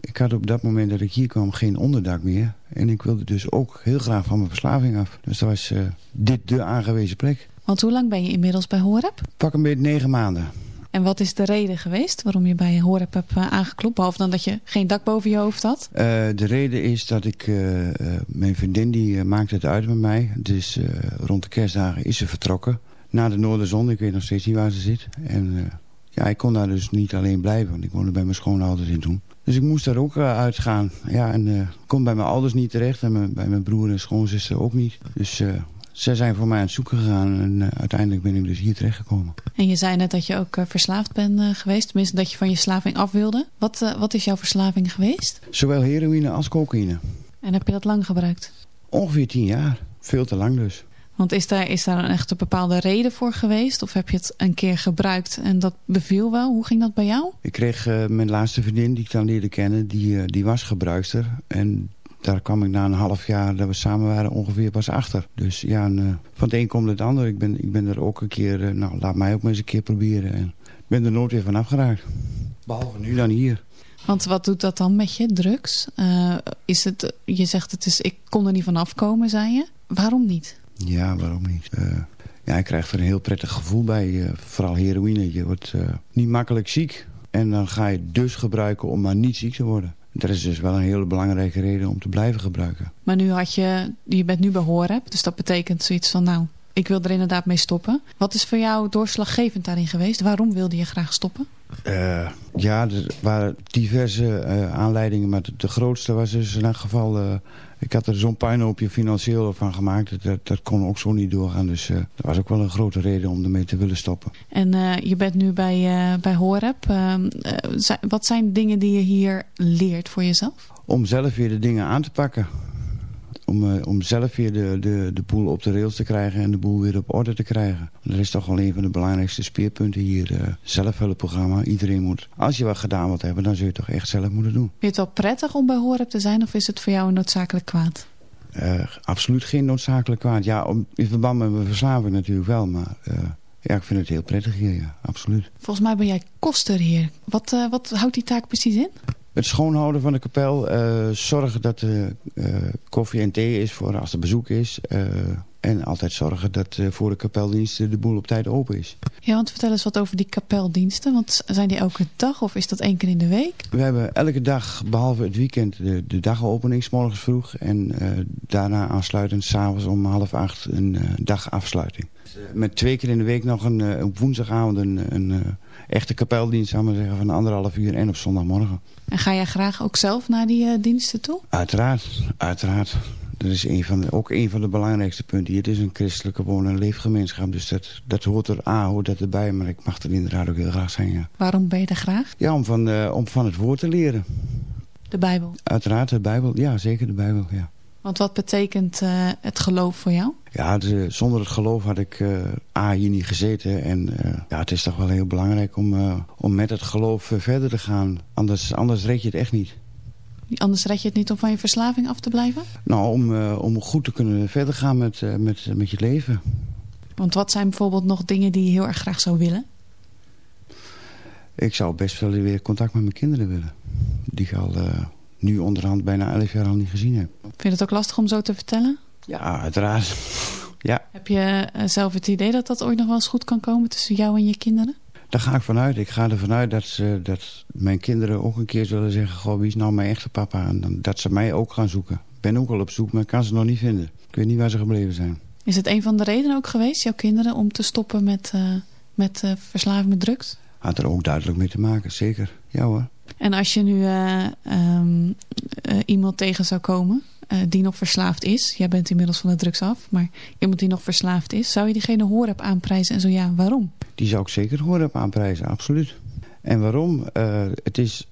ik had op dat moment dat ik hier kwam geen onderdak meer. En ik wilde dus ook heel graag van mijn verslaving af. Dus dat was dit de aangewezen plek. Want hoe lang ben je inmiddels bij Horeb? Pak een beetje negen maanden. En wat is de reden geweest waarom je bij Horeb hebt aangeklopt? Behalve dan dat je geen dak boven je hoofd had? Uh, de reden is dat ik... Uh, mijn vriendin die maakt het uit met mij. Dus rond de kerstdagen is ze vertrokken. Na de Noorderzon. Ik weet nog steeds niet waar ze zit. En ja, ik kon daar dus niet alleen blijven. Want ik woonde bij mijn schoonouders in toen. Dus ik moest daar ook uitgaan. Ja, en kon bij mijn ouders niet terecht. En bij mijn broer en schoonzuster ook niet. Dus zij zijn voor mij aan het zoeken gegaan en uh, uiteindelijk ben ik dus hier terechtgekomen. En je zei net dat je ook uh, verslaafd bent uh, geweest, tenminste dat je van je verslaving af wilde. Wat, wat is jouw verslaving geweest? Zowel heroïne als cocaïne. En heb je dat lang gebruikt? Ongeveer tien jaar. Veel te lang dus. Want is daar, is daar een echt een bepaalde reden voor geweest? Of heb je het een keer gebruikt en dat beviel wel? Hoe ging dat bij jou? Ik kreeg mijn laatste vriendin die ik dan leerde kennen, die, die was gebruikster. En daar kwam ik na een half jaar dat we samen waren ongeveer pas achter. Dus ja, en, uh, van het een komt het ander. Ik ben, ik ben er ook een keer, uh, nou laat mij ook maar eens een keer proberen. En ik ben er nooit weer van afgeraakt. Behalve nu dan hier. Want wat doet dat dan met je, drugs? Uh, is het, je zegt het is, ik kon er niet van afkomen, zei je. Waarom niet? Ja, waarom niet? ja, ik krijg er een heel prettig gevoel bij. vooral heroïne. Je wordt niet makkelijk ziek. En dan ga je dus gebruiken om maar niet ziek te worden. Dat is dus wel een hele belangrijke reden om te blijven gebruiken. Maar nu had je, je bent nu bij Horeb, dus dat betekent zoiets van nou, ik wil er inderdaad mee stoppen. Wat is voor jou doorslaggevend daarin geweest? Waarom wilde je graag stoppen? Uh, ja, er waren diverse uh, aanleidingen, maar de, de, grootste was dus in elk geval... Uh, ik had er zo'n puinhoopje financieel van gemaakt. Dat, dat kon ook zo niet doorgaan. Dus dat was ook wel een grote reden om ermee te willen stoppen. En je bent nu bij, bij Horeb. Ehm, wat zijn dingen die je hier leert voor jezelf? Om zelf weer de dingen aan te pakken om, uh, om zelf weer de, de, de boel op de rails te krijgen en de boel weer op orde te krijgen. Dat is toch wel een van de belangrijkste speerpunten hier. Uh, zelfhulpprogramma. Iedereen moet, als je wat gedaan wilt hebben, dan zul je het toch echt zelf moeten doen. Vind je het wel prettig om bij Horeb te zijn of is het voor jou een noodzakelijk kwaad? Uh, absoluut geen noodzakelijk kwaad. Ja, om, in verband met mijn verslaving natuurlijk wel, maar... Ja, ik vind het heel prettig hier, ja, absoluut. Volgens mij ben jij koster hier. Wat, uh, wat houdt die taak precies in? Het schoonhouden van de kapel. Uh, zorgen dat er uh, koffie en thee is voor als er bezoek is. Uh, en altijd zorgen dat voor de kapeldiensten de boel op tijd open is. Ja, want vertel eens wat over die kapeldiensten. Want zijn die elke dag of is dat één keer in de week? We hebben elke dag, behalve het weekend, de, de dagopening, s morgens vroeg. En daarna aansluitend s'avonds om half acht een dagafsluiting. Met twee keer in de week nog een, op woensdagavond een... een echte kapeldienst, zou maar zeggen, van anderhalf uur en op zondagmorgen. En ga jij graag ook zelf naar die uh, diensten toe? Uiteraard, uiteraard. Dat is een van de, ook een van de belangrijkste punten. Het is een christelijke wonen- en leefgemeenschap. Dus dat, dat hoort er, A, hoort dat erbij. Maar ik mag er inderdaad ook heel graag zijn, ja. Waarom ben je er graag? Ja, om van, uh, om van het woord te leren. De Bijbel? Uiteraard, de Bijbel. Ja, zeker de Bijbel, ja. Want wat betekent uh, het geloof voor jou? Ja, de, zonder het geloof had ik uh, A, hier niet gezeten. En uh, ja, het is toch wel heel belangrijk om, om met het geloof verder te gaan. Anders, anders red je het echt niet. Anders red je het niet om van je verslaving af te blijven? Nou, om, om goed te kunnen verder gaan met, met, met je leven. Want wat zijn bijvoorbeeld nog dingen die je heel erg graag zou willen? Ik zou best wel weer contact met mijn kinderen willen. Die ik al nu onderhand bijna 11 jaar al niet gezien heb. Vind je het ook lastig om zo te vertellen? Ja, uiteraard. ja. Heb je zelf het idee dat dat ooit nog wel eens goed kan komen tussen jou en je kinderen? Daar ga ik vanuit. Ik ga ervan uit dat, ze, dat mijn kinderen ook een keer zullen zeggen... Goh, wie is nou mijn echte papa? En dan, dat ze mij ook gaan zoeken. Ik ben ook al op zoek, maar ik kan ze nog niet vinden. Ik weet niet waar ze gebleven zijn. Is het een van de redenen ook geweest, jouw kinderen... om te stoppen met, uh, met uh, verslaving met drugs? Had er ook duidelijk mee te maken, zeker. Ja hoor. En als je nu uh, um, uh, iemand tegen zou komen die nog verslaafd is. Jij bent inmiddels van de drugs af, maar iemand die nog verslaafd is. Zou je diegene Horeb aanprijzen en zo ja, waarom? Die zou ik zeker Horeb aanprijzen, absoluut. En waarom? Uh, het is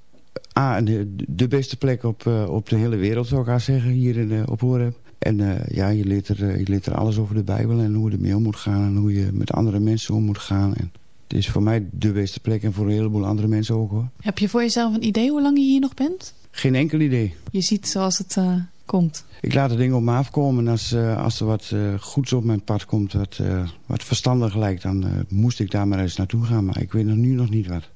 A, de, beste plek op, uh, op de hele wereld, zou ik haar zeggen, hier in, op Horeb. En uh, ja, je leert, er, je leert er alles over de Bijbel en hoe je ermee om moet gaan en hoe je met andere mensen om moet gaan. En het is voor mij de beste plek en voor een heleboel andere mensen ook hoor. Heb je voor jezelf een idee hoe lang je hier nog bent? Geen enkel idee. Je ziet zoals het uh, komt? Ik laat de dingen op me afkomen. En als, uh, als er wat uh, goeds op mijn pad komt, wat, wat verstandig lijkt... dan moest ik daar maar eens naartoe gaan. Maar ik weet nog nu nog niet wat.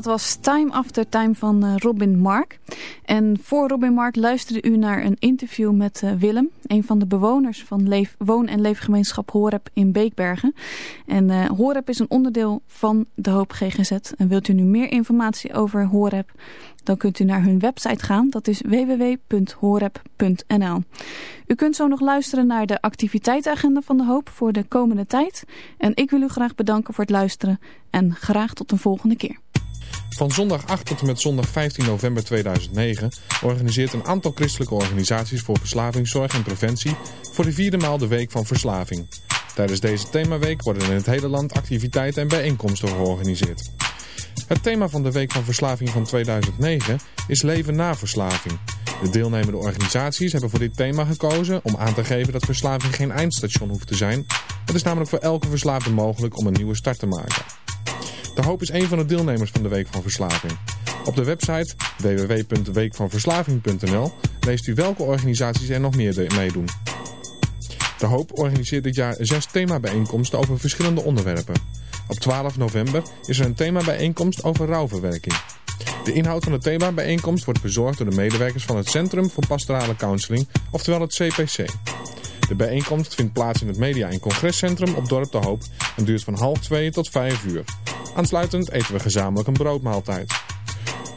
Dat was Time After Time van uh, Robin Mark. En voor Robin Mark luisterde u naar een interview met uh, Willem, een van de bewoners van leef, woon- en leefgemeenschap Horeb in Beekbergen. En uh, Horeb is een onderdeel van de Hoop GGZ. En wilt u nu meer informatie over Horeb, dan kunt u naar hun website gaan. Dat is www.horeb.nl. U kunt zo nog luisteren naar de activiteitsagenda van de Hoop voor de komende tijd. En ik wil u graag bedanken voor het luisteren en graag tot een volgende keer. Van zondag 8 tot en met zondag 15 november 2009 organiseert een aantal christelijke organisaties voor verslavingszorg en preventie voor de vierde maal de Week van Verslaving. Tijdens deze themaweek worden in het hele land activiteiten en bijeenkomsten georganiseerd. Het thema van de Week van Verslaving van 2009 is Leven na verslaving. De deelnemende organisaties hebben voor dit thema gekozen om aan te geven dat verslaving geen eindstation hoeft te zijn. Het is namelijk voor elke verslaafde mogelijk om een nieuwe start te maken. De Hoop is een van de deelnemers van de Week van Verslaving. Op de website www.weekvanverslaving.nl leest u welke organisaties er nog meer meedoen. De Hoop organiseert dit jaar zes themabijeenkomsten over verschillende onderwerpen. Op 12 november is er een themabijeenkomst over rouwverwerking. De inhoud van de themabijeenkomst wordt verzorgd door de medewerkers van het Centrum voor Pastorale Counseling, oftewel het CPC. De bijeenkomst vindt plaats in het Media- en Congrescentrum op Dorp De Hoop en duurt van half twee tot vijf uur. Aansluitend eten we gezamenlijk een broodmaaltijd.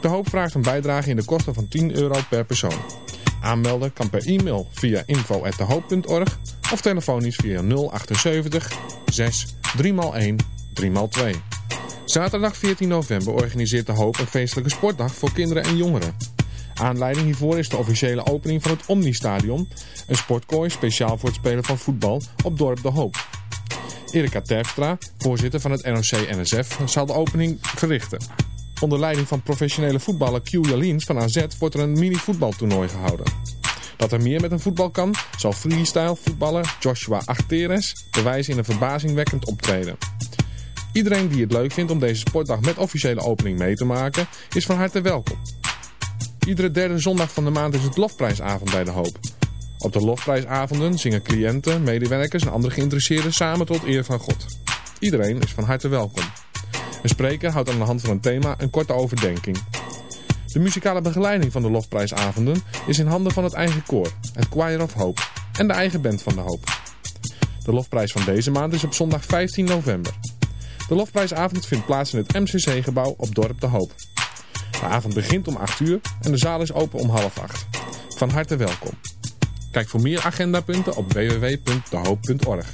De Hoop vraagt een bijdrage in de kosten van 10 euro per persoon. Aanmelden kan per e-mail via info.dehoop.org of telefonisch via 078 6 3x1 3x2. Zaterdag 14 november organiseert De Hoop een feestelijke sportdag voor kinderen en jongeren. Aanleiding hiervoor is de officiële opening van het Omni-stadion, een sportkooi speciaal voor het spelen van voetbal op dorp De Hoop. Erika Terpstra, voorzitter van het NOC-NSF, zal de opening verrichten. Onder leiding van professionele voetballer Q Jalins van AZ wordt er een mini-voetbaltoernooi gehouden. Dat er meer met een voetbal kan, zal freestyle voetballer Joshua Achteres bewijzen in een verbazingwekkend optreden. Iedereen die het leuk vindt om deze sportdag met officiële opening mee te maken, is van harte welkom. Iedere derde zondag van de maand is het Lofprijsavond bij De Hoop. Op de Lofprijsavonden zingen cliënten, medewerkers en andere geïnteresseerden samen tot eer van God. Iedereen is van harte welkom. Een spreker houdt aan de hand van een thema een korte overdenking. De muzikale begeleiding van de Lofprijsavonden is in handen van het eigen koor, het Choir of Hope en de eigen band van de Hoop. De Lofprijs van deze maand is op zondag 15 november. De Lofprijsavond vindt plaats in het MCC-gebouw op Dorp De Hoop. De avond begint om 8 uur en de zaal is open om half 8. Van harte welkom. Kijk voor meer agendapunten op www.dehoop.org.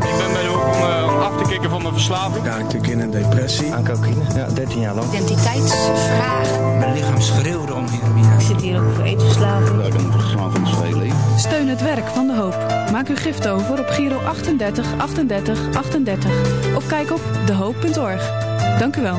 Ik ben bij de hoek om uh, af te kicken van mijn verslaving. Ja, natuurlijk in een depressie. Aan cocaïne, ja, 13 jaar lang. Identiteitsvragen. Mijn lichaam schreeuwde om heroïne. Ik zit hier ook voor eetverslaving. Ja, ik ben verslaving van het leven. Steun het werk van De Hoop. Maak uw gift over op Giro 38 38 38 of kijk op dehoop.org. Dank u wel.